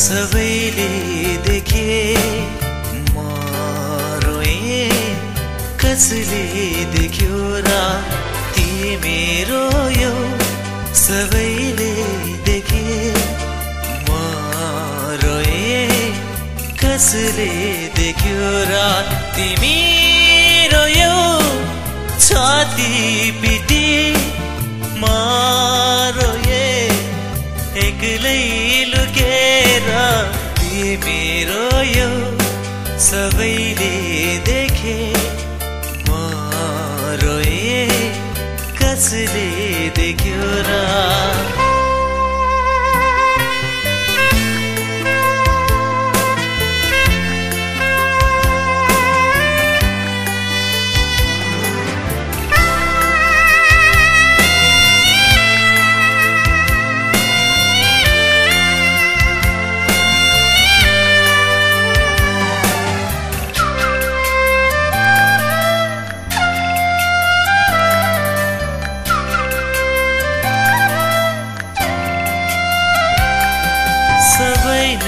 सबैले देखे म रोए कसले देख्यो र तिमी रोयो सबैले देखे म रोए कसले देख्यो र तिमी रोयो छाती पिटी मा तिमी रोयो सबैले देखे म रोए कसले देख्यो र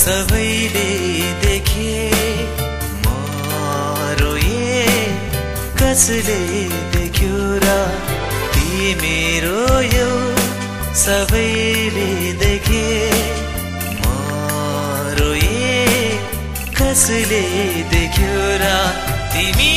सबैले देखे म रोए कसले देख्यो र तिमी रोयो सबैले देखे म रोए कसले देख्यो र तिमी